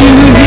you